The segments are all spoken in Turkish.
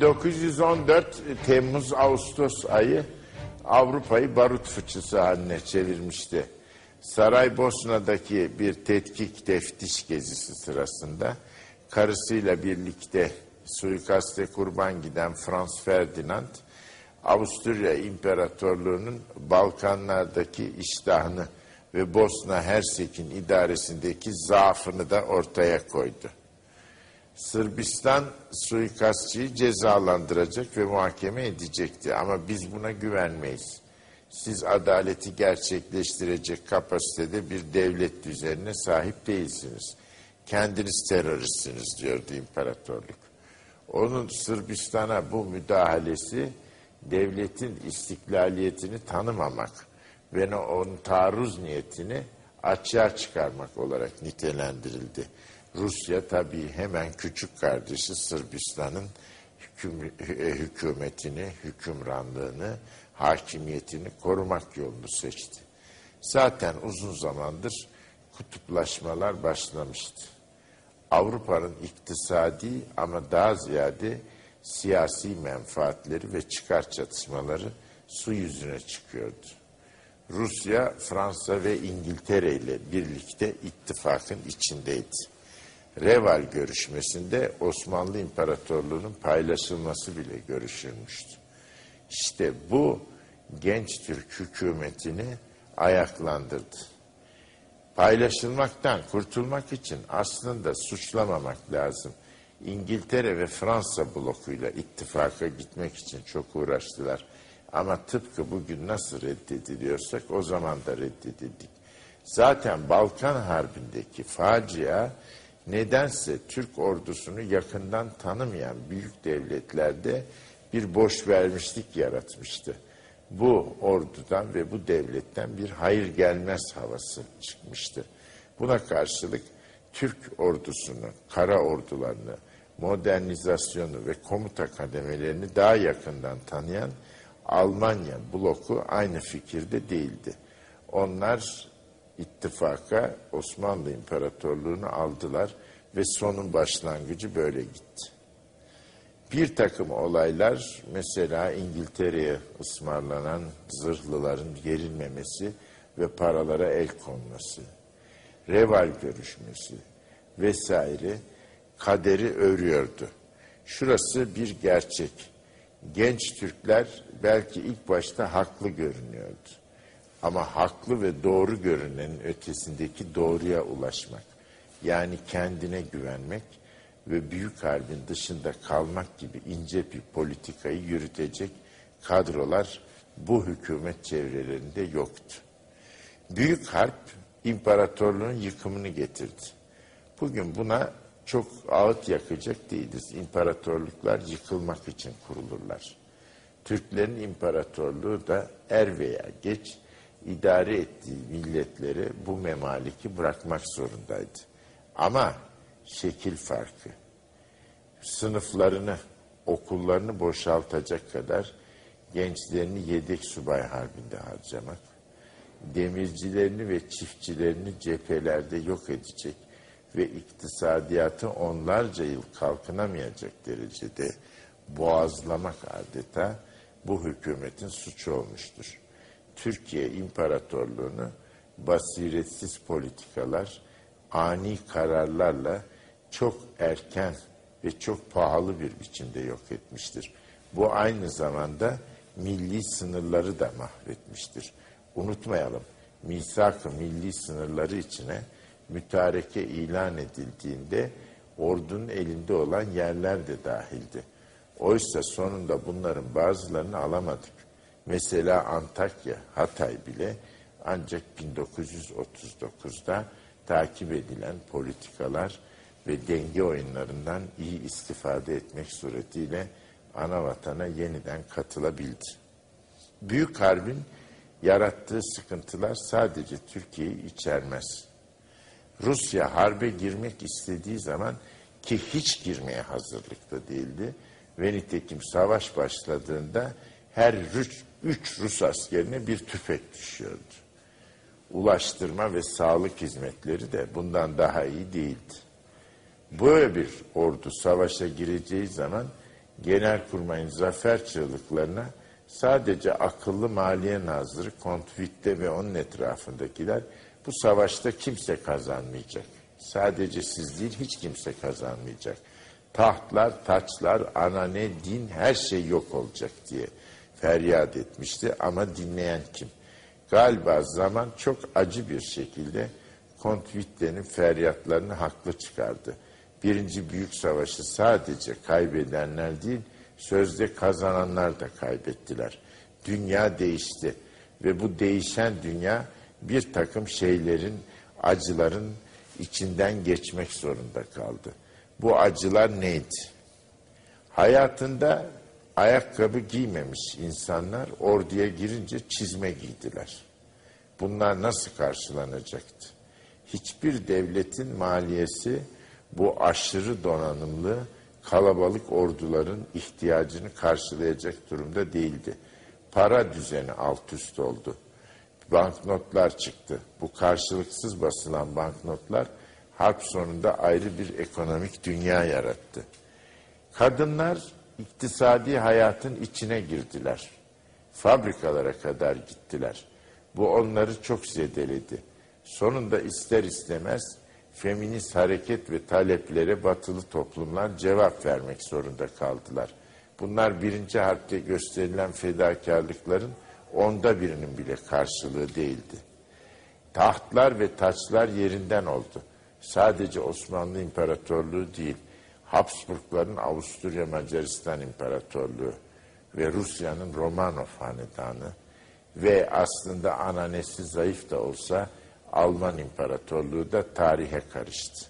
1914 Temmuz-Ağustos ayı Avrupa'yı barut fıçısı haline çevirmişti. Saraybosna'daki bir tetkik teftiş gezisi sırasında karısıyla birlikte suikaste kurban giden Franz Ferdinand, Avusturya İmparatorluğu'nun Balkanlardaki iştahını ve Bosna Hersek'in idaresindeki zaafını da ortaya koydu. Sırbistan suikastçıyı cezalandıracak ve muhakeme edecekti ama biz buna güvenmeyiz. Siz adaleti gerçekleştirecek kapasitede bir devlet düzenine sahip değilsiniz. Kendiniz teröristsiniz diyordu imparatorluk. Onun Sırbistan'a bu müdahalesi devletin istiklaliyetini tanımamak ve onun taarruz niyetini açığa çıkarmak olarak nitelendirildi. Rusya tabii hemen küçük kardeşi Sırbistan'ın hüküm, hükümetini, hükümranlığını, hakimiyetini korumak yolunu seçti. Zaten uzun zamandır kutuplaşmalar başlamıştı. Avrupa'nın iktisadi ama daha ziyade siyasi menfaatleri ve çıkar çatışmaları su yüzüne çıkıyordu. Rusya, Fransa ve İngiltere ile birlikte ittifakın içindeydi. Reval görüşmesinde Osmanlı İmparatorluğu'nun paylaşılması bile görüşülmüştü. İşte bu genç Türk hükümetini ayaklandırdı. Paylaşılmaktan kurtulmak için aslında suçlamamak lazım. İngiltere ve Fransa blokuyla ittifaka gitmek için çok uğraştılar. Ama tıpkı bugün nasıl reddediliyorsak o zaman da reddedildik. Zaten Balkan Harbi'ndeki facia nedense Türk ordusunu yakından tanımayan büyük devletlerde bir boş vermişlik yaratmıştı. Bu ordudan ve bu devletten bir hayır gelmez havası çıkmıştı. Buna karşılık Türk ordusunu, kara ordularını, modernizasyonu ve komuta kademelerini daha yakından tanıyan Almanya bloku aynı fikirde değildi. Onlar ittifaka Osmanlı İmparatorluğunu aldılar ve sonun başlangıcı böyle gitti. Bir takım olaylar mesela İngiltere'ye ısmarlanan zırhlıların gerilmemesi ve paralara el konması, reval görüşmesi vesaire kaderi örüyordu. Şurası bir gerçek. Genç Türkler belki ilk başta haklı görünüyordu. Ama haklı ve doğru görünenin ötesindeki doğruya ulaşmak, yani kendine güvenmek ve büyük harbin dışında kalmak gibi ince bir politikayı yürütecek kadrolar bu hükümet çevrelerinde yoktu. Büyük harp imparatorluğun yıkımını getirdi. Bugün buna çok ağıt yakacak değiliz. İmparatorluklar yıkılmak için kurulurlar. Türklerin imparatorluğu da er veya geç idare ettiği milletleri bu memaliki bırakmak zorundaydı. Ama şekil farkı. Sınıflarını, okullarını boşaltacak kadar gençlerini yedek subay harbinde harcamak, demircilerini ve çiftçilerini cephelerde yok edecek ve iktisadiyatı onlarca yıl kalkınamayacak derecede boğazlamak adeta bu hükümetin suçu olmuştur. Türkiye İmparatorluğunu basiretsiz politikalar, ani kararlarla çok erken ve çok pahalı bir biçimde yok etmiştir. Bu aynı zamanda milli sınırları da mahvetmiştir. Unutmayalım, misak-ı milli sınırları içine mütareke ilan edildiğinde ordunun elinde olan yerler de dahildi. Oysa sonunda bunların bazılarını alamadık. Mesela Antakya, Hatay bile ancak 1939'da takip edilen politikalar ve denge oyunlarından iyi istifade etmek suretiyle ana vatana yeniden katılabildi. Büyük Harbin yarattığı sıkıntılar sadece Türkiye'yi içermez. Rusya harbe girmek istediği zaman ki hiç girmeye hazırlıkta değildi ve nitekim savaş başladığında her üç, üç Rus askerine bir tüfek düşüyordu. Ulaştırma ve sağlık hizmetleri de bundan daha iyi değildi. Böyle bir ordu savaşa gireceği zaman Genelkurmay'ın zafer çığlıklarına sadece akıllı Maliye Nazırı Kont Witte ve onun etrafındakiler bu savaşta kimse kazanmayacak. Sadece siz değil hiç kimse kazanmayacak. Tahtlar, taçlar, anane, din her şey yok olacak diye feryat etmişti ama dinleyen kim? Galiba zaman çok acı bir şekilde Kont Witte'nin feryatlarını haklı çıkardı. Birinci Büyük Savaşı sadece kaybedenler değil, sözde kazananlar da kaybettiler. Dünya değişti ve bu değişen dünya bir takım şeylerin, acıların içinden geçmek zorunda kaldı. Bu acılar neydi? Hayatında ayakkabı giymemiş insanlar orduya girince çizme giydiler. Bunlar nasıl karşılanacaktı? Hiçbir devletin maliyesi bu aşırı donanımlı kalabalık orduların ihtiyacını karşılayacak durumda değildi. Para düzeni alt üst oldu. Banknotlar çıktı. Bu karşılıksız basılan banknotlar harp sonunda ayrı bir ekonomik dünya yarattı. Kadınlar iktisadi hayatın içine girdiler. Fabrikalara kadar gittiler. Bu onları çok zedeledi. Sonunda ister istemez feminist hareket ve taleplere batılı toplumlar cevap vermek zorunda kaldılar. Bunlar birinci harpte gösterilen fedakarlıkların onda birinin bile karşılığı değildi. Tahtlar ve taçlar yerinden oldu. Sadece Osmanlı İmparatorluğu değil, Habsburgların Avusturya Macaristan İmparatorluğu ve Rusya'nın Romanov Hanedanı ve aslında ananesi zayıf da olsa Alman İmparatorluğu da tarihe karıştı.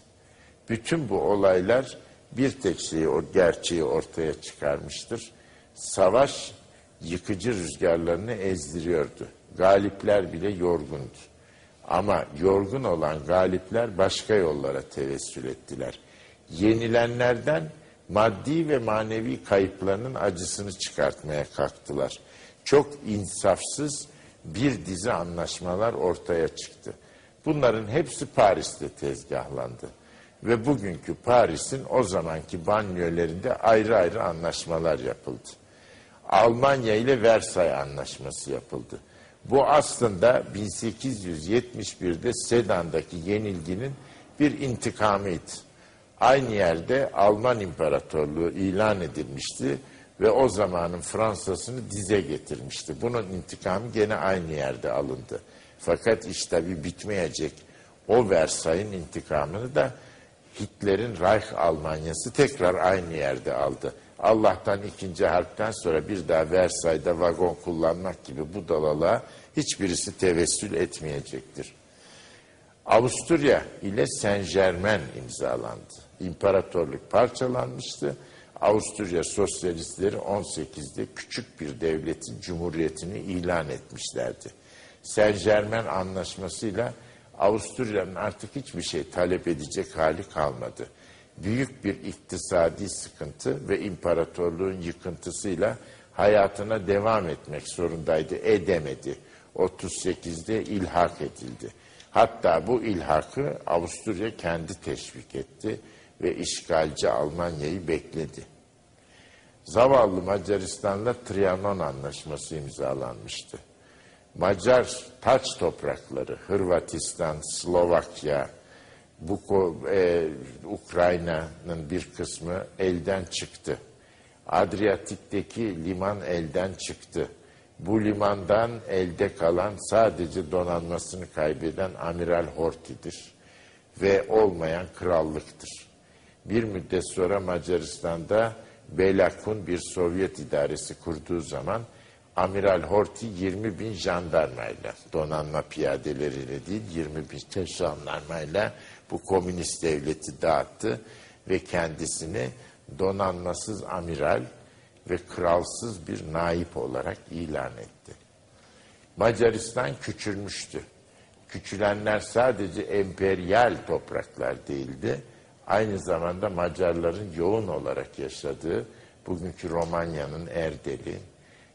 Bütün bu olaylar bir tek şeyi, o gerçeği ortaya çıkarmıştır. Savaş yıkıcı rüzgarlarını ezdiriyordu. Galipler bile yorgundu. Ama yorgun olan galipler başka yollara tevessül ettiler. Yenilenlerden maddi ve manevi kayıplarının acısını çıkartmaya kalktılar. Çok insafsız bir dizi anlaşmalar ortaya çıktı. Bunların hepsi Paris'te tezgahlandı. Ve bugünkü Paris'in o zamanki banyolarında ayrı ayrı anlaşmalar yapıldı. Almanya ile Versay Anlaşması yapıldı. Bu aslında 1871'de Sedan'daki yenilginin bir intikamıydı. Aynı yerde Alman İmparatorluğu ilan edilmişti ve o zamanın Fransa'sını dize getirmişti. Bunun intikamı gene aynı yerde alındı. Fakat iş tabi bitmeyecek. O Versay'ın intikamını da Hitler'in Reich Almanyası tekrar aynı yerde aldı. Allah'tan ikinci harpten sonra bir daha Versay'da vagon kullanmak gibi bu dalalığa hiçbirisi tevessül etmeyecektir. Avusturya ile Saint Germain imzalandı. İmparatorluk parçalanmıştı. Avusturya sosyalistleri 18'de küçük bir devletin cumhuriyetini ilan etmişlerdi. Saint Germain anlaşmasıyla Avusturya'nın artık hiçbir şey talep edecek hali kalmadı. Büyük bir iktisadi sıkıntı ve imparatorluğun yıkıntısıyla hayatına devam etmek zorundaydı, edemedi. 38'de ilhak edildi. Hatta bu ilhakı Avusturya kendi teşvik etti ve işgalci Almanya'yı bekledi. Zavallı Macaristan'la Trianon Anlaşması imzalanmıştı. Macar taç toprakları, Hırvatistan, Slovakya, bu e, Ukrayna'nın bir kısmı elden çıktı. Adriyatik'teki liman elden çıktı. Bu limandan elde kalan sadece donanmasını kaybeden Amiral Horthy'dir ve olmayan krallıktır. Bir müddet sonra Macaristan'da Belakun bir Sovyet idaresi kurduğu zaman Amiral Horthy 20 bin jandarmayla, donanma piyadeleriyle değil 20 bin jandarmayla bu komünist devleti dağıttı ve kendisini donanmasız amiral ve kralsız bir naip olarak ilan etti. Macaristan küçülmüştü. Küçülenler sadece emperyal topraklar değildi. Aynı zamanda Macarların yoğun olarak yaşadığı bugünkü Romanya'nın Erdeli,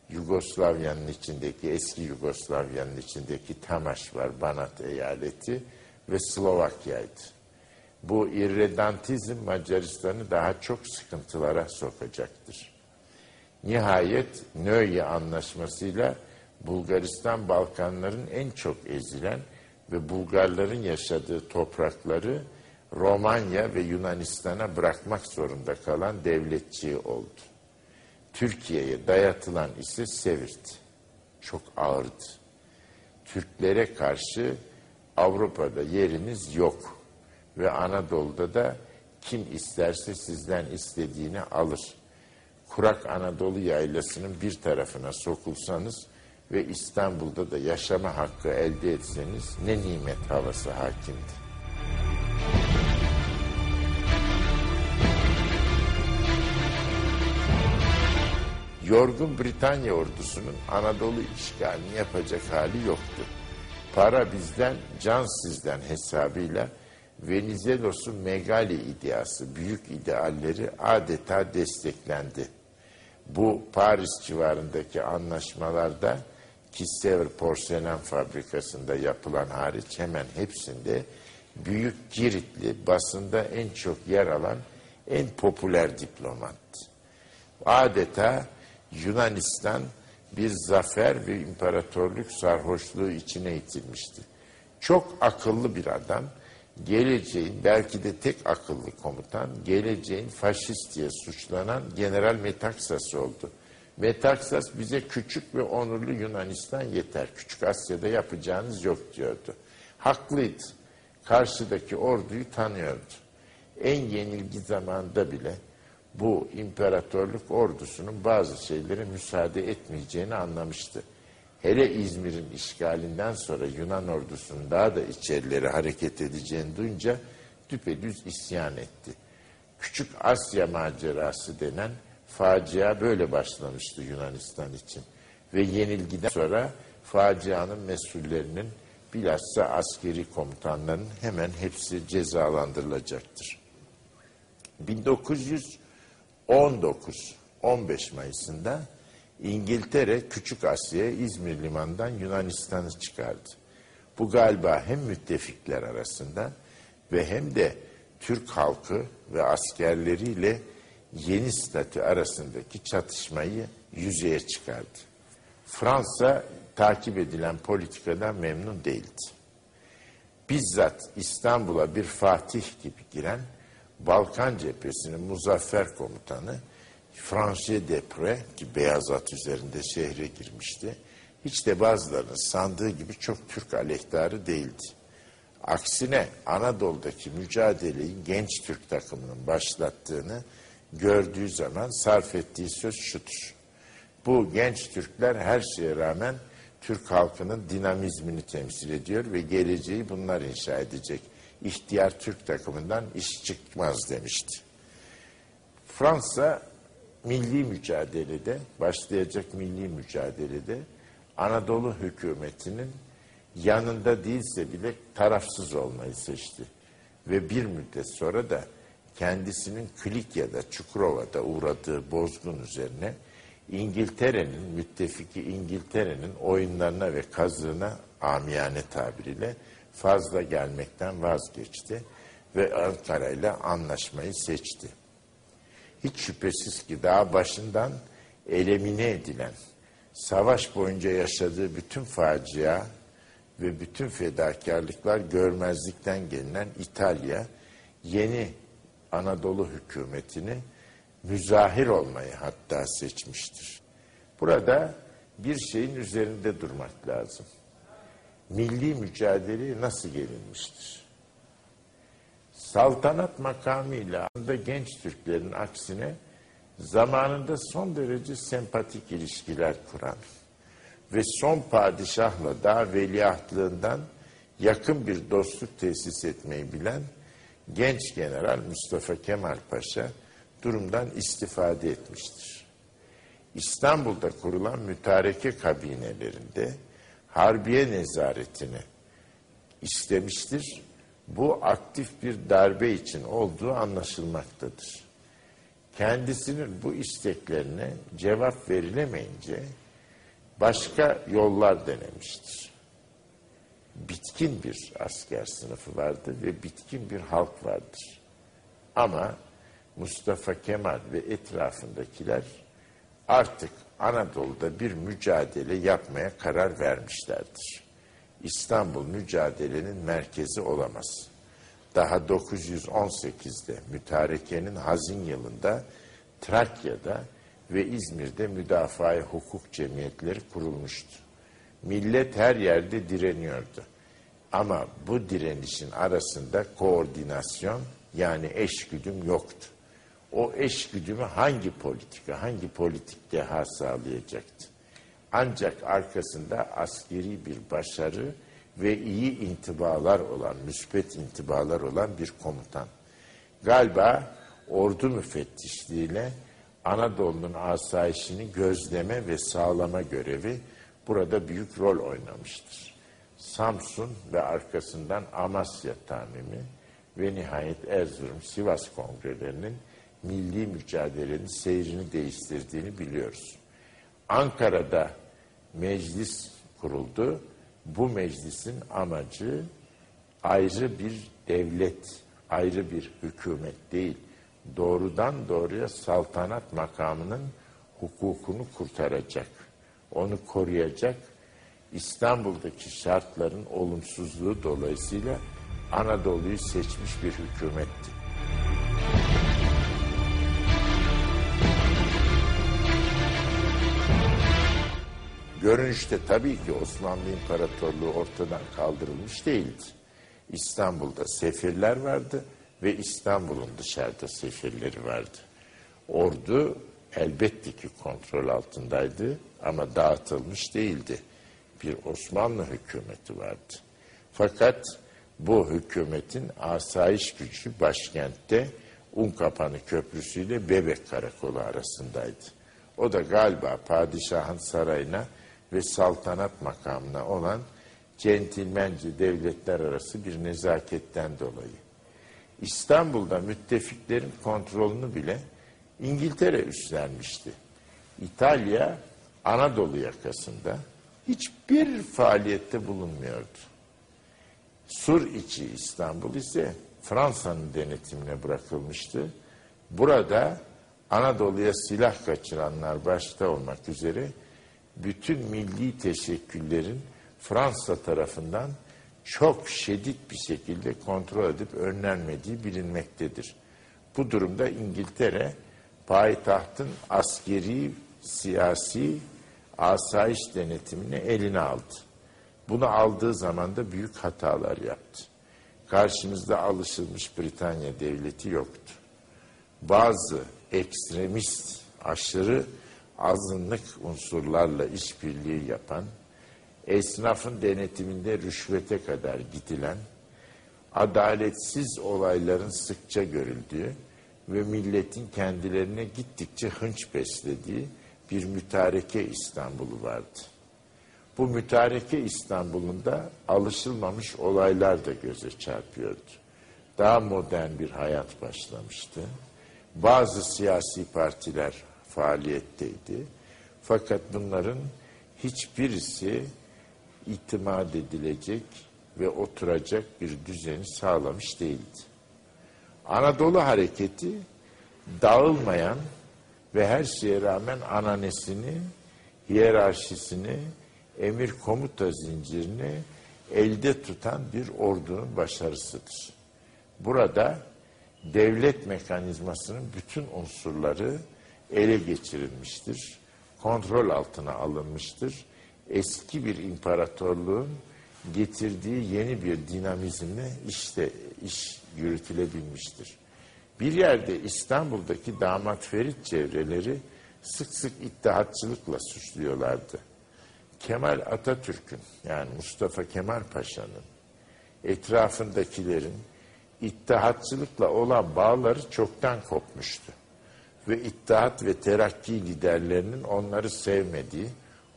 Yugoslavya'nın içindeki, eski Yugoslavya'nın içindeki Tamaş var, Banat eyaleti ve Slovakya'ydı. Bu irredantizm Macaristan'ı daha çok sıkıntılara sokacaktır. Nihayet Nöye anlaşmasıyla Bulgaristan Balkanların en çok ezilen ve Bulgarların yaşadığı toprakları Romanya ve Yunanistan'a bırakmak zorunda kalan devletçiği oldu. Türkiye'ye dayatılan ise Sevirt. Çok ağırdı. Türklere karşı Avrupa'da yeriniz yok ve Anadolu'da da kim isterse sizden istediğini alır. Kurak Anadolu yaylasının bir tarafına sokulsanız ve İstanbul'da da yaşama hakkı elde etseniz ne nimet havası hakimdi. Yorgun Britanya ordusunun Anadolu işgalini yapacak hali yoktu. Para bizden, can sizden hesabıyla Venizelos'un Megali ideası, büyük idealleri adeta desteklendi. Bu Paris civarındaki anlaşmalarda Kissever porselen fabrikasında yapılan hariç hemen hepsinde büyük Giritli basında en çok yer alan en popüler diplomattı. Adeta Yunanistan bir zafer ve imparatorluk sarhoşluğu içine itilmişti. Çok akıllı bir adam, geleceğin belki de tek akıllı komutan, geleceğin faşist diye suçlanan General Metaxas oldu. Metaxas bize küçük ve onurlu Yunanistan yeter. Küçük Asya'da yapacağınız yok diyordu. Haklıydı. Karşıdaki orduyu tanıyordu. En yenilgi zamanda bile bu imparatorluk ordusunun bazı şeylere müsaade etmeyeceğini anlamıştı. Hele İzmir'in işgalinden sonra Yunan ordusunun daha da içerilere hareket edeceğini duyunca düpedüz isyan etti. Küçük Asya macerası denen facia böyle başlamıştı Yunanistan için. Ve yenilgiden sonra facianın mesullerinin bilhassa askeri komutanların hemen hepsi cezalandırılacaktır. 1900 19, 15 Mayıs'ında İngiltere Küçük Asya'ya İzmir limanından Yunanistan'ı çıkardı. Bu galiba hem müttefikler arasında ve hem de Türk halkı ve askerleriyle yeni statü arasındaki çatışmayı yüzeye çıkardı. Fransa takip edilen politikadan memnun değildi. Bizzat İstanbul'a bir fatih gibi giren Balkan cephesinin muzaffer komutanı Franche Depre ki beyaz at üzerinde şehre girmişti. Hiç de bazılarının sandığı gibi çok Türk aleyhtarı değildi. Aksine Anadolu'daki mücadeleyi genç Türk takımının başlattığını gördüğü zaman sarf ettiği söz şudur. Bu genç Türkler her şeye rağmen Türk halkının dinamizmini temsil ediyor ve geleceği bunlar inşa edecek ihtiyar Türk takımından iş çıkmaz demişti. Fransa milli mücadelede, başlayacak milli mücadelede Anadolu hükümetinin yanında değilse bile tarafsız olmayı seçti. Ve bir müddet sonra da kendisinin Klikya'da, Çukurova'da uğradığı bozgun üzerine İngiltere'nin, müttefiki İngiltere'nin oyunlarına ve kazığına amiyane tabiriyle fazla gelmekten vazgeçti ve Ankara ile anlaşmayı seçti. Hiç şüphesiz ki daha başından elemine edilen, savaş boyunca yaşadığı bütün facia ve bütün fedakarlıklar görmezlikten gelinen İtalya, yeni Anadolu hükümetini müzahir olmayı hatta seçmiştir. Burada bir şeyin üzerinde durmak lazım milli mücadeleye nasıl gelinmiştir? Saltanat makamıyla da genç Türklerin aksine zamanında son derece sempatik ilişkiler kuran ve son padişahla daha veliahtlığından yakın bir dostluk tesis etmeyi bilen genç general Mustafa Kemal Paşa durumdan istifade etmiştir. İstanbul'da kurulan mütareke kabinelerinde harbiye nezaretini istemiştir. Bu aktif bir darbe için olduğu anlaşılmaktadır. Kendisinin bu isteklerine cevap verilemeyince başka yollar denemiştir. Bitkin bir asker sınıfı vardı ve bitkin bir halk vardır. Ama Mustafa Kemal ve etrafındakiler artık Anadolu'da bir mücadele yapmaya karar vermişlerdir. İstanbul mücadelenin merkezi olamaz. Daha 918'de mütarekenin hazin yılında Trakya'da ve İzmir'de müdafaa hukuk cemiyetleri kurulmuştu. Millet her yerde direniyordu. Ama bu direnişin arasında koordinasyon yani eşgüdüm yoktu. O eşgüdümü hangi politika, hangi politik deha sağlayacaktı? Ancak arkasında askeri bir başarı ve iyi intibalar olan, müspet intibalar olan bir komutan. Galiba ordu müfettişliğiyle Anadolu'nun asayişini gözleme ve sağlama görevi burada büyük rol oynamıştır. Samsun ve arkasından Amasya tamimi ve nihayet Erzurum, Sivas kongrelerinin milli mücadelenin seyrini değiştirdiğini biliyoruz. Ankara'da meclis kuruldu. Bu meclisin amacı ayrı bir devlet, ayrı bir hükümet değil, doğrudan doğruya saltanat makamının hukukunu kurtaracak, onu koruyacak, İstanbul'daki şartların olumsuzluğu dolayısıyla Anadolu'yu seçmiş bir hükümetti. Görünüşte tabii ki Osmanlı İmparatorluğu ortadan kaldırılmış değildi. İstanbul'da sefirler vardı ve İstanbul'un dışarıda sefirleri vardı. Ordu elbette ki kontrol altındaydı ama dağıtılmış değildi. Bir Osmanlı hükümeti vardı. Fakat bu hükümetin asayiş gücü başkentte Unkapanı Köprüsü ile Bebek Karakolu arasındaydı. O da galiba padişahın sarayına ve saltanat makamına olan centilmence devletler arası bir nezaketten dolayı. İstanbul'da müttefiklerin kontrolünü bile İngiltere üstlenmişti. İtalya Anadolu yakasında hiçbir faaliyette bulunmuyordu. Sur içi İstanbul ise Fransa'nın denetimine bırakılmıştı. Burada Anadolu'ya silah kaçıranlar başta olmak üzere bütün milli teşekküllerin Fransa tarafından çok şiddet bir şekilde kontrol edip önlenmediği bilinmektedir. Bu durumda İngiltere payitahtın askeri, siyasi, asayiş denetimini eline aldı. Bunu aldığı zaman da büyük hatalar yaptı. Karşımızda alışılmış Britanya devleti yoktu. Bazı ekstremist, aşırı azınlık unsurlarla işbirliği yapan, esnafın denetiminde rüşvete kadar gidilen, adaletsiz olayların sıkça görüldüğü ve milletin kendilerine gittikçe hınç beslediği bir mütareke İstanbul'u vardı. Bu mütareke İstanbul'unda alışılmamış olaylar da göze çarpıyordu. Daha modern bir hayat başlamıştı. Bazı siyasi partiler faaliyetteydi. Fakat bunların hiçbirisi itimat edilecek ve oturacak bir düzeni sağlamış değildi. Anadolu hareketi dağılmayan ve her şeye rağmen ananesini, hiyerarşisini, emir komuta zincirini elde tutan bir ordunun başarısıdır. Burada devlet mekanizmasının bütün unsurları ele geçirilmiştir. Kontrol altına alınmıştır. Eski bir imparatorluğun getirdiği yeni bir dinamizmle işte iş yürütülebilmiştir. Bir yerde İstanbul'daki damat Ferit çevreleri sık sık iddiatçılıkla suçluyorlardı. Kemal Atatürk'ün yani Mustafa Kemal Paşa'nın etrafındakilerin iddiatçılıkla olan bağları çoktan kopmuştu ve İttihat ve Terakki liderlerinin onları sevmediği,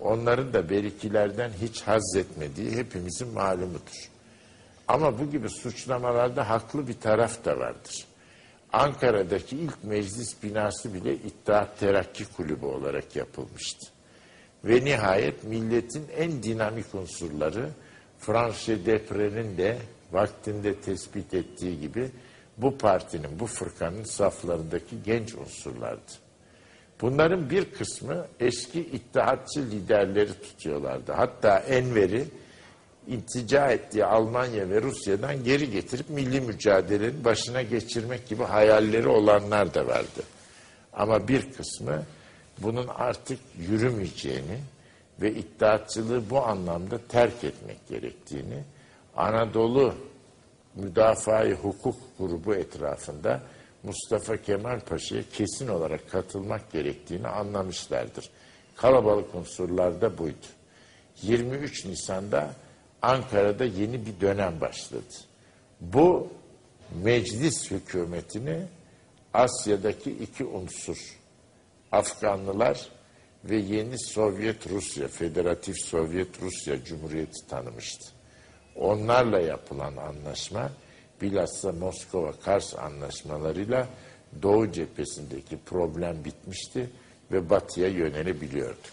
onların da berikilerden hiç haz etmediği hepimizin malumudur. Ama bu gibi suçlamalarda haklı bir taraf da vardır. Ankara'daki ilk meclis binası bile İttihat Terakki Kulübü olarak yapılmıştı. Ve nihayet milletin en dinamik unsurları Franche Depre'nin de vaktinde tespit ettiği gibi bu partinin, bu fırkanın saflarındaki genç unsurlardı. Bunların bir kısmı eski ittihatçı liderleri tutuyorlardı. Hatta Enver'i intica ettiği Almanya ve Rusya'dan geri getirip milli mücadelenin başına geçirmek gibi hayalleri olanlar da vardı. Ama bir kısmı bunun artık yürümeyeceğini ve iddiatçılığı bu anlamda terk etmek gerektiğini Anadolu Müdafaa-i Hukuk grubu etrafında Mustafa Kemal Paşa'ya kesin olarak katılmak gerektiğini anlamışlardır. Kalabalık unsurlar da buydu. 23 Nisan'da Ankara'da yeni bir dönem başladı. Bu meclis hükümetini Asya'daki iki unsur Afganlılar ve yeni Sovyet Rusya, Federatif Sovyet Rusya Cumhuriyeti tanımıştı. Onlarla yapılan anlaşma bilhassa Moskova-Kars anlaşmalarıyla Doğu cephesindeki problem bitmişti ve batıya yönelebiliyorduk.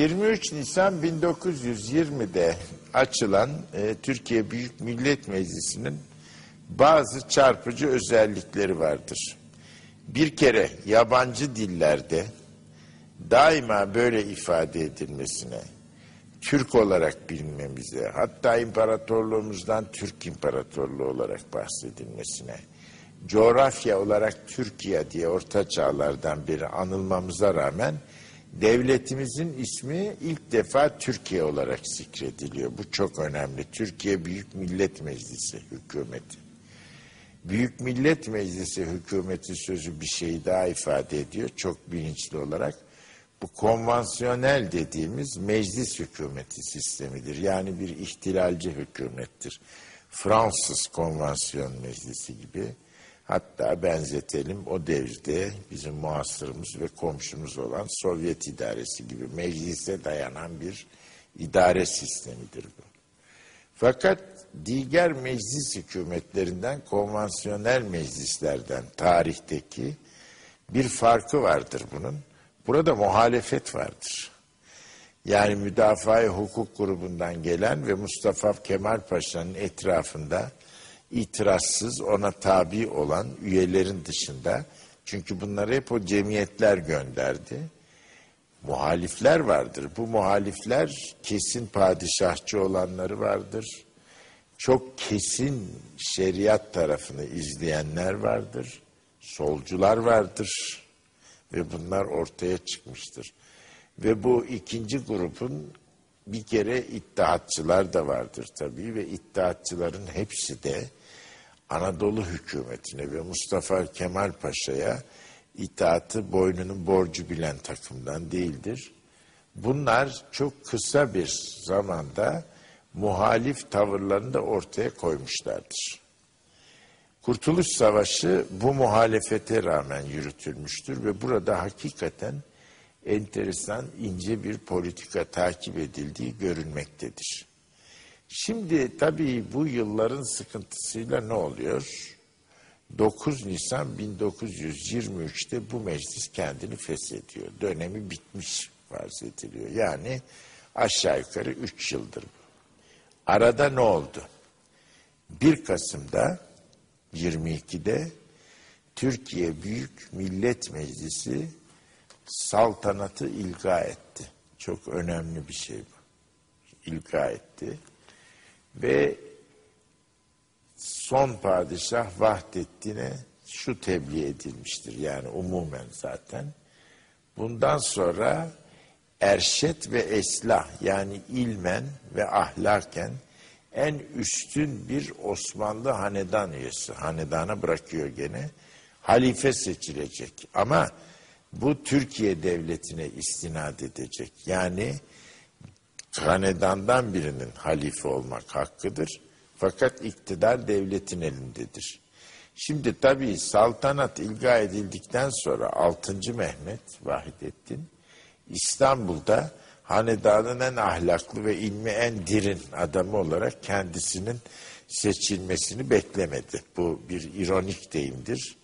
23 Nisan 1920'de açılan e, Türkiye Büyük Millet Meclisi'nin bazı çarpıcı özellikleri vardır. Bir kere yabancı dillerde daima böyle ifade edilmesine, Türk olarak bilinmemize, hatta imparatorluğumuzdan Türk İmparatorluğu olarak bahsedilmesine, coğrafya olarak Türkiye diye orta çağlardan beri anılmamıza rağmen devletimizin ismi ilk defa Türkiye olarak zikrediliyor. Bu çok önemli. Türkiye Büyük Millet Meclisi hükümeti. Büyük Millet Meclisi hükümeti sözü bir şey daha ifade ediyor çok bilinçli olarak. Bu konvansiyonel dediğimiz meclis hükümeti sistemidir. Yani bir ihtilalci hükümettir. Fransız konvansiyon meclisi gibi. Hatta benzetelim o devirde bizim muhasırımız ve komşumuz olan Sovyet idaresi gibi meclise dayanan bir idare sistemidir bu. Fakat diğer meclis hükümetlerinden konvansiyonel meclislerden tarihteki bir farkı vardır bunun. Burada muhalefet vardır. Yani müdafaa hukuk grubundan gelen ve Mustafa Kemal Paşa'nın etrafında itirazsız ona tabi olan üyelerin dışında çünkü bunları hep o cemiyetler gönderdi. Muhalifler vardır. Bu muhalifler kesin padişahçı olanları vardır. Çok kesin şeriat tarafını izleyenler vardır. Solcular vardır. Ve bunlar ortaya çıkmıştır. Ve bu ikinci grubun bir kere iddiatçılar da vardır tabii ve iddiatçıların hepsi de Anadolu hükümetine ve Mustafa Kemal Paşa'ya itaatı boynunun borcu bilen takımdan değildir. Bunlar çok kısa bir zamanda muhalif tavırlarını da ortaya koymuşlardır. Kurtuluş Savaşı bu muhalefete rağmen yürütülmüştür ve burada hakikaten enteresan ince bir politika takip edildiği görünmektedir. Şimdi tabii bu yılların sıkıntısıyla ne oluyor? 9 Nisan 1923'te bu meclis kendini feshediyor. Dönemi bitmiş farz ediliyor. Yani aşağı yukarı 3 yıldır. Arada ne oldu? 1 Kasım'da 22'de Türkiye Büyük Millet Meclisi saltanatı ilga etti. Çok önemli bir şey bu. İlga etti ve son padişah Vahdettin'e şu tebliğ edilmiştir yani umumen zaten. Bundan sonra erşet ve eslah yani ilmen ve ahlaken en üstün bir Osmanlı hanedan üyesi. Hanedana bırakıyor gene. Halife seçilecek ama bu Türkiye devletine istinad edecek. Yani hanedandan birinin halife olmak hakkıdır. Fakat iktidar devletin elindedir. Şimdi tabii saltanat ilga edildikten sonra 6. Mehmet Vahidettin İstanbul'da hanedanın en ahlaklı ve ilmi en derin adamı olarak kendisinin seçilmesini beklemedi. Bu bir ironik deyimdir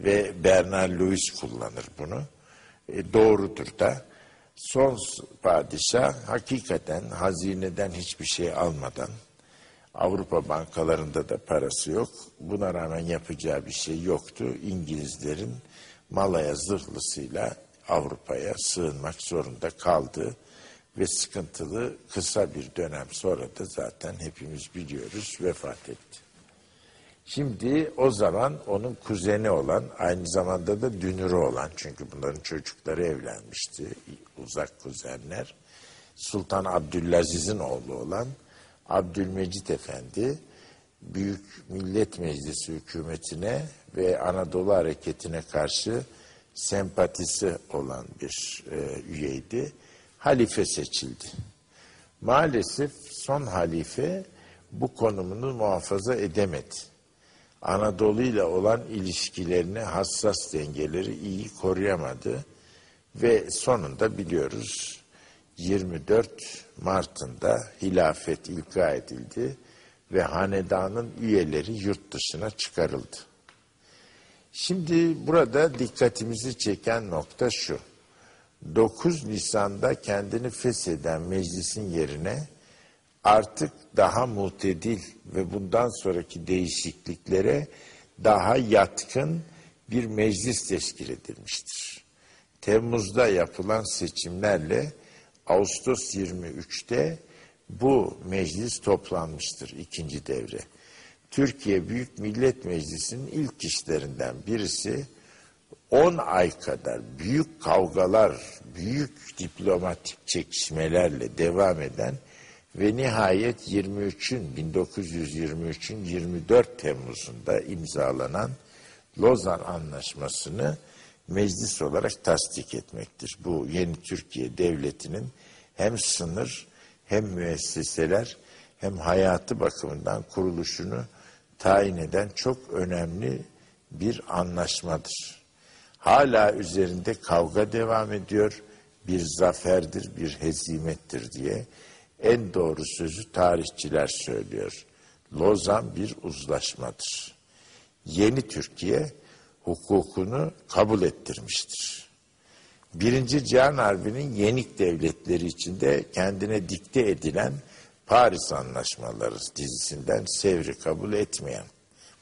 ve Bernard Lewis kullanır bunu. E, doğrudur da. Son padişah hakikaten hazineden hiçbir şey almadan Avrupa bankalarında da parası yok. Buna rağmen yapacağı bir şey yoktu. İngilizlerin Malaya zırhlısıyla Avrupa'ya sığınmak zorunda kaldı ve sıkıntılı kısa bir dönem sonra da zaten hepimiz biliyoruz vefat etti. Şimdi o zaman onun kuzeni olan aynı zamanda da dünürü olan çünkü bunların çocukları evlenmişti uzak kuzenler Sultan Abdülaziz'in oğlu olan Abdülmecit Efendi Büyük Millet Meclisi hükümetine ve Anadolu hareketine karşı sempatisi olan bir e, üyeydi. Halife seçildi. Maalesef son halife bu konumunu muhafaza edemedi. Anadolu ile olan ilişkilerini hassas dengeleri iyi koruyamadı ve sonunda biliyoruz 24 Mart'ında hilafet ilka edildi ve hanedanın üyeleri yurt dışına çıkarıldı. Şimdi burada dikkatimizi çeken nokta şu. 9 Nisan'da kendini fesheden meclisin yerine artık daha mutedil ve bundan sonraki değişikliklere daha yatkın bir meclis teşkil edilmiştir. Temmuz'da yapılan seçimlerle Ağustos 23'te bu meclis toplanmıştır ikinci devre. Türkiye Büyük Millet Meclisi'nin ilk işlerinden birisi 10 ay kadar büyük kavgalar, büyük diplomatik çekişmelerle devam eden ve nihayet 23'ün 1923'ün 24 Temmuz'unda imzalanan Lozan Anlaşması'nı meclis olarak tasdik etmektir. Bu yeni Türkiye Devleti'nin hem sınır hem müesseseler hem hayatı bakımından kuruluşunu tayin eden çok önemli bir anlaşmadır. Hala üzerinde kavga devam ediyor. Bir zaferdir, bir hezimettir diye en doğru sözü tarihçiler söylüyor. Lozan bir uzlaşmadır. Yeni Türkiye hukukunu kabul ettirmiştir. Birinci Cihan Harbi'nin yenik devletleri içinde kendine dikte edilen Paris Anlaşmaları dizisinden Sevr'i kabul etmeyen,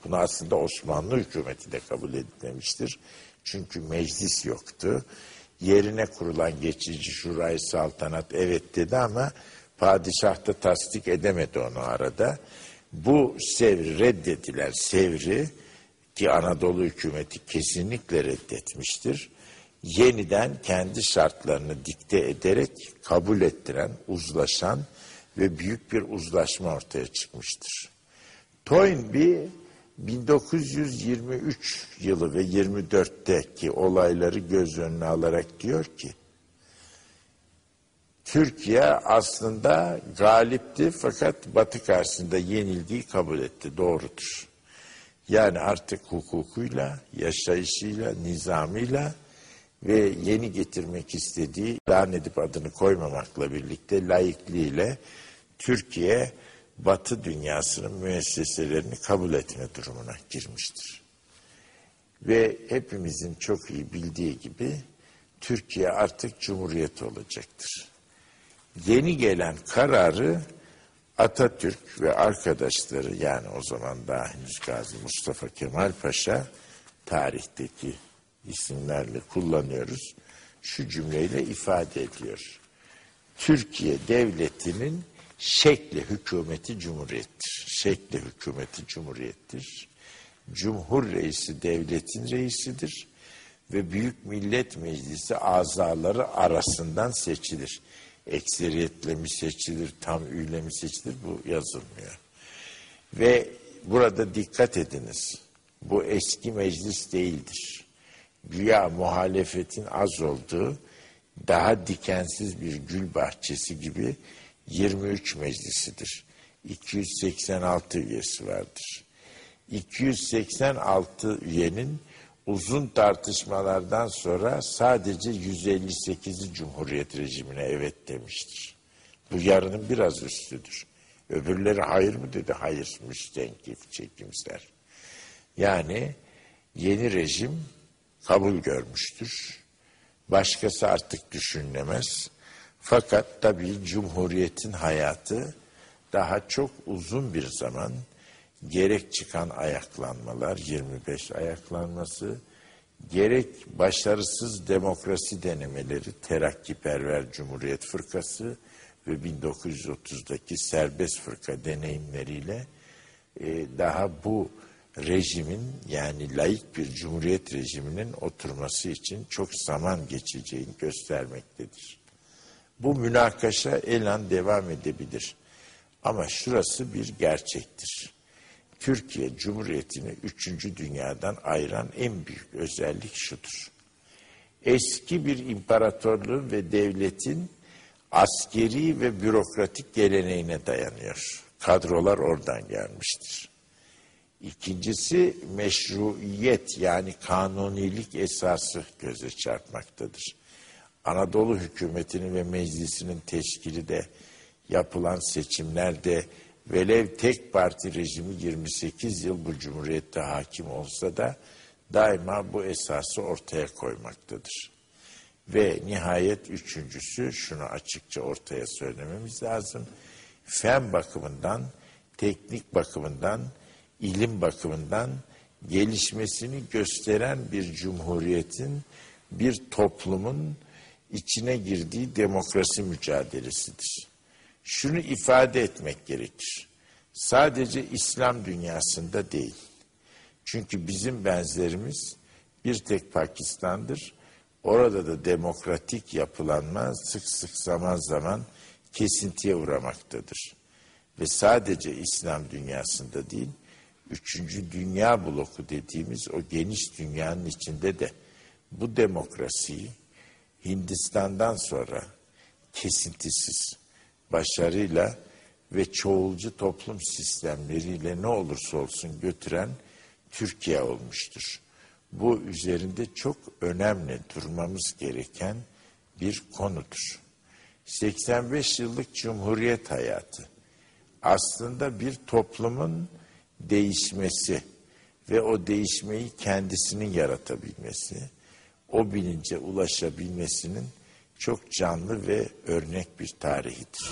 bunu aslında Osmanlı hükümeti de kabul etmemiştir. Çünkü meclis yoktu. Yerine kurulan geçici şurayı saltanat evet dedi ama padişah da tasdik edemedi onu arada. Bu Sevr'i reddediler. Sevr'i ki Anadolu hükümeti kesinlikle reddetmiştir. Yeniden kendi şartlarını dikte ederek kabul ettiren, uzlaşan ve büyük bir uzlaşma ortaya çıkmıştır. Toynbee 1923 yılı ve 24'teki olayları göz önüne alarak diyor ki Türkiye aslında galipti fakat Batı karşısında yenildiği kabul etti. Doğrudur. Yani artık hukukuyla, yaşayışıyla, nizamıyla ve yeni getirmek istediği, lan edip adını koymamakla birlikte layıklığıyla Türkiye Batı dünyasının müesseselerini kabul etme durumuna girmiştir. Ve hepimizin çok iyi bildiği gibi Türkiye artık cumhuriyet olacaktır. Yeni gelen kararı Atatürk ve arkadaşları yani o zaman daha henüz Gazi Mustafa Kemal Paşa tarihteki isimlerle kullanıyoruz. Şu cümleyle ifade ediyor. Türkiye devletinin şekli hükümeti cumhuriyettir. Şekli hükümeti cumhuriyettir. Cumhur reisi devletin reisidir ve Büyük Millet Meclisi azaları arasından seçilir. Ekseriyetle mi seçilir, tam üyle mi seçilir bu yazılmıyor. Ve burada dikkat ediniz. Bu eski meclis değildir. Güya muhalefetin az olduğu daha dikensiz bir gül bahçesi gibi 23 meclisidir. 286 üyesi vardır. 286 üyenin uzun tartışmalardan sonra sadece 158'i Cumhuriyet rejimine evet demiştir. Bu yarının biraz üstüdür. Öbürleri hayır mı dedi? Hayır, müstenkif, çekimser. Yani yeni rejim kabul görmüştür. Başkası artık düşünülemez. Fakat tabii Cumhuriyet'in hayatı daha çok uzun bir zaman gerek çıkan ayaklanmalar 25 ayaklanması gerek başarısız demokrasi denemeleri terakkiperver Cumhuriyet Fırkası ve 1930'daki serbest fırka deneyimleriyle e, daha bu rejimin yani laik bir cumhuriyet rejiminin oturması için çok zaman geçeceğini göstermektedir. Bu münakaşa elan devam edebilir. Ama şurası bir gerçektir. Türkiye Cumhuriyeti'ni üçüncü dünyadan ayıran en büyük özellik şudur. Eski bir imparatorluğun ve devletin askeri ve bürokratik geleneğine dayanıyor. Kadrolar oradan gelmiştir. İkincisi meşruiyet yani kanunilik esası göze çarpmaktadır. Anadolu hükümetinin ve meclisinin teşkili de yapılan seçimlerde velev tek parti rejimi 28 yıl bu cumhuriyette hakim olsa da daima bu esası ortaya koymaktadır. Ve nihayet üçüncüsü şunu açıkça ortaya söylememiz lazım. Fen bakımından, teknik bakımından, ilim bakımından gelişmesini gösteren bir cumhuriyetin, bir toplumun içine girdiği demokrasi mücadelesidir. Şunu ifade etmek gerekir. Sadece İslam dünyasında değil. Çünkü bizim benzerimiz bir tek Pakistan'dır. Orada da demokratik yapılanma sık sık zaman zaman kesintiye uğramaktadır. Ve sadece İslam dünyasında değil, üçüncü dünya bloku dediğimiz o geniş dünyanın içinde de bu demokrasiyi Hindistan'dan sonra kesintisiz, başarıyla ve çoğulcu toplum sistemleriyle ne olursa olsun götüren Türkiye olmuştur. Bu üzerinde çok önemli durmamız gereken bir konudur. 85 yıllık cumhuriyet hayatı aslında bir toplumun değişmesi ve o değişmeyi kendisinin yaratabilmesi, o bilince ulaşabilmesinin çok canlı ve örnek bir tarihidir.